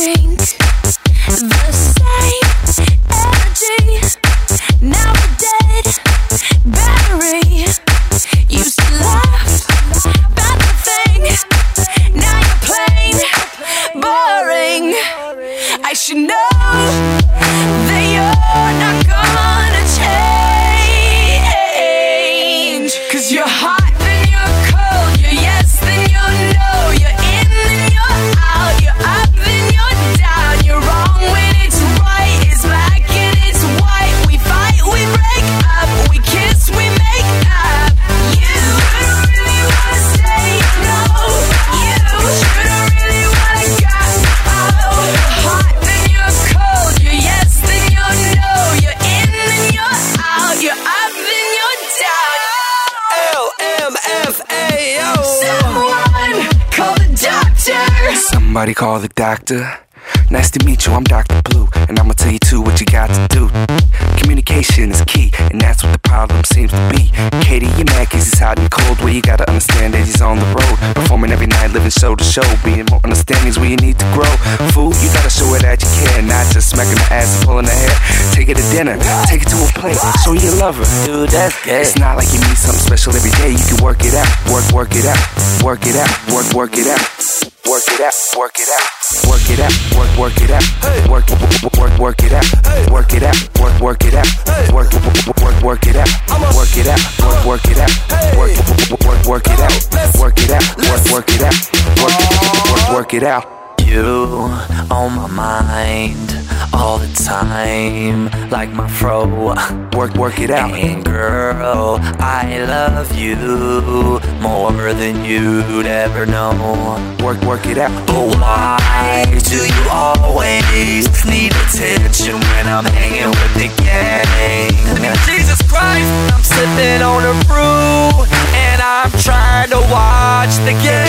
think the same energy. Now we're dead. Somebody call the doctor. Nice to meet you, I'm Dr. Blue, and I'ma tell you too what you got to do. Communication is key, and that's what the problem seems to be. Katie, you're mad cause he's hot and cold, well you gotta understand that he's on the road. Performing every night, living show to show, being more understanding is where you need to grow. Fool, you gotta show her that you care, not just smacking the ass and pulling her hair. Take her to dinner, take her to a place, show you love her. Dude, that's gay. It's not like you need something special every day, you can work it out, work, work it out, work it out, work, work it out. Work it out, work it out, work it out, work, work it out, work, work, work, work it out, work it out, work, work it out, work, work, work it out, work it out, work, work it out, work, work, work it out, work it out, work, work it out, work, it out, work, work it out. You on my mind all the time, like my fro. Work, work it out. And girl, I love you more than you'd ever know. Work, work it out. But why do you always need attention when I'm hanging with the gang? Jesus Christ, I'm sipping on a brew and I'm trying to watch the game.